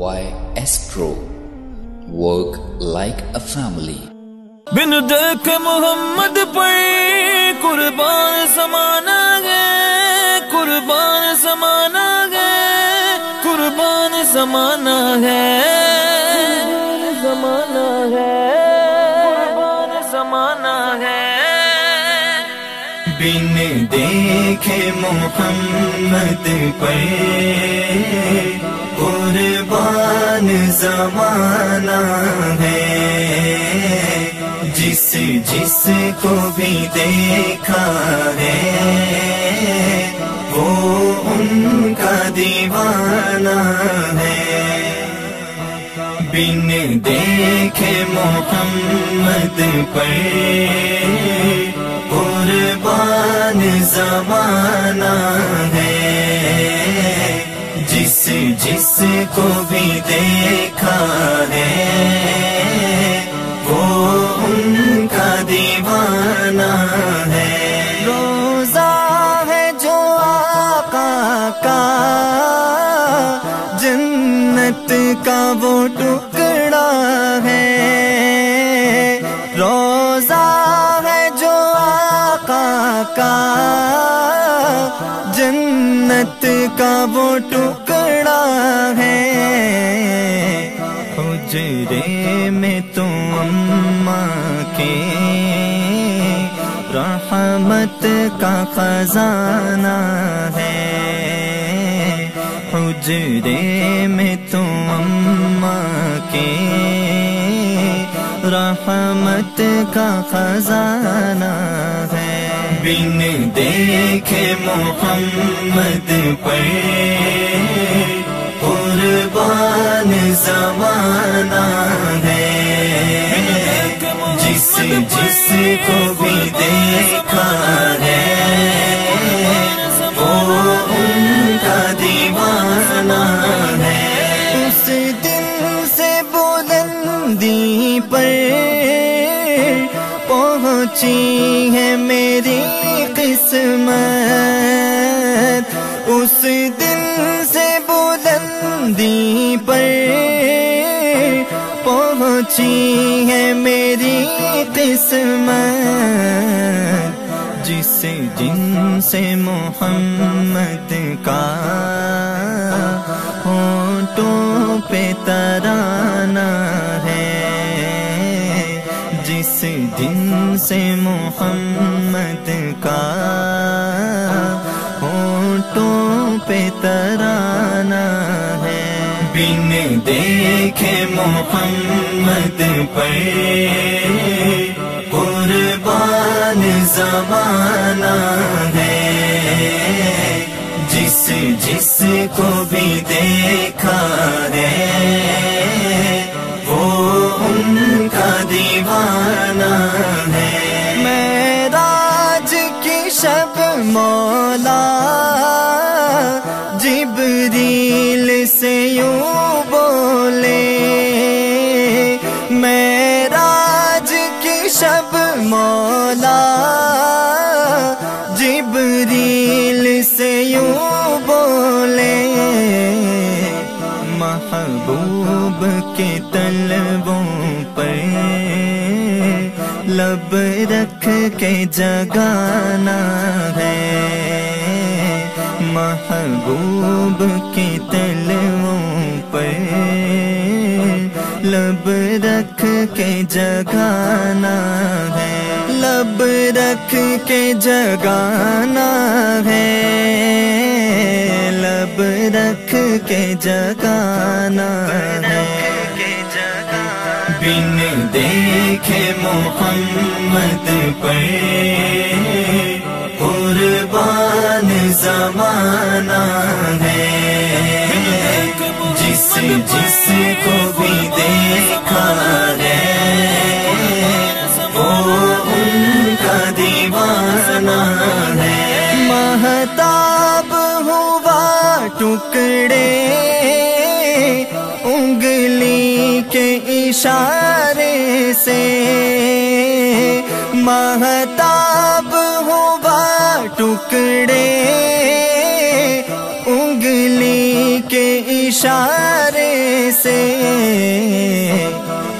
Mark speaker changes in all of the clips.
Speaker 1: Why Astro? Work like a family.
Speaker 2: بن دیکھ محمد پر قربان زمانہ ہے، قربان زمانہ ہے، قربان زمانہ ہے زمانہ ہے قربان زمانہ ہے
Speaker 3: بن دیکھے محمد پر قربان زمانہ ہے۔ جس جس کو بھی دیکھا ہے، وہ ان کا دیوانہ ہے۔ بن دیکھے محمد پر قربان زمانہ ہے۔ جس جس کو بھی دیکھا ہے۔ وہ ٹکڑا ہے۔ حجرے میں تو اماں کے رحمت کا خزانہ ہے۔ حجرے میں تو اماں کے رحمت کا خزانہ ہے۔ بن دیکھے محمد پر قربان زمانہ ہے۔ جس جس کو بھی دیکھا ہے، وہ ان کا دیوانہ ہے۔ اس دن سے بلندی پر پہنچی ہے میری قسمت، اس دن سے بلندی پر پہنچی ہے میری قسمت، جس دن سے محمد کا ہونٹوں پہ ترانہ ہے، جس دن سے محمد کا ہونٹوں پہ ترانہ ہے۔ بن دیکھے محمد پر قربان زمانہ ہے۔ جس جس کو بھی دیکھا ہے۔ کی شب مولا، جبریل سے یوں بولے میں راج کی شب مولا، جبریل سے یوں بولے، محبوب لب رکھ کے جگانا ہے۔ محبوب کے طلبوں پر۔ لب رکھ کے جگانا ہے۔ لب رکھ کے جگانا ہے۔ لب رکھ کے جگانا ہے۔ بن دیکھے محمد پر قربان زمانہ ہے۔ جس جس کو بھی دیکھا ہے، وہ ان کا دیوانہ ہے۔ مہتاب ہوا ٹکڑے اشارے سے مہتاب ٹکڑے انگلی کے اشارے سے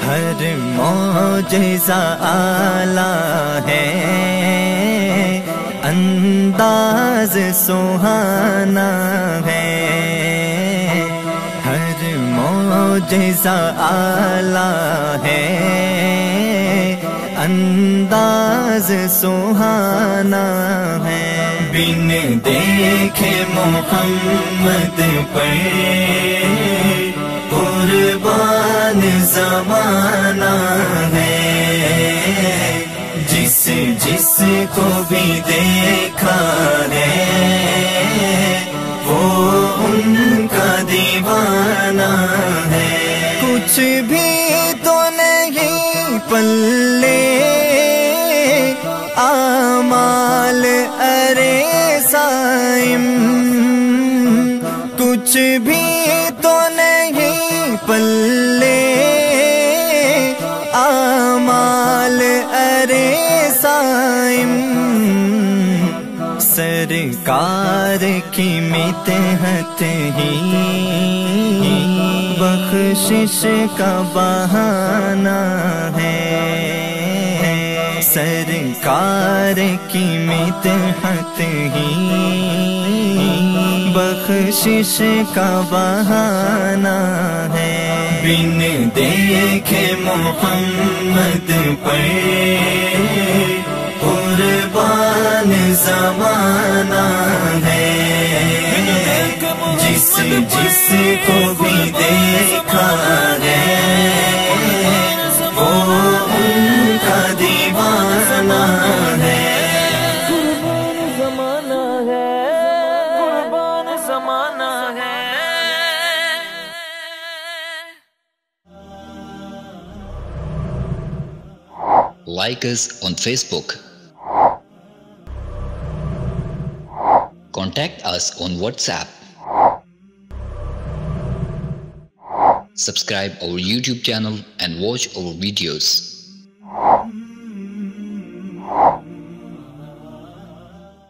Speaker 3: ہر موجزہ آلہ ہے انداز سہانا ہے موجزہ آلہ ہے۔ انداز سہانا ہے۔ بن دیکھے محمد پر۔ قربان زمانہ ہے۔ جس جس کو بھی دیکھا ہے۔ وہ ان کا دیوانہ ہے کچھ بھی تو نہیں پلے۔ آمال ارے سائم، کچھ بھی تو نہیں پلے۔ آمال ارے سائم، سرکار کی متحت ہی۔ بخشش کا بہانہ ہے۔ سرکار کی متحت ہی۔ بخشش کا بہانہ ہے۔ بن دیکھے محمد پر قربان زمانہ ہے۔ جس جس کو
Speaker 2: زمانہ ہے۔ Like us
Speaker 1: on Facebook contact us on WhatsApp subscribe اور YouTube channel and watch our videos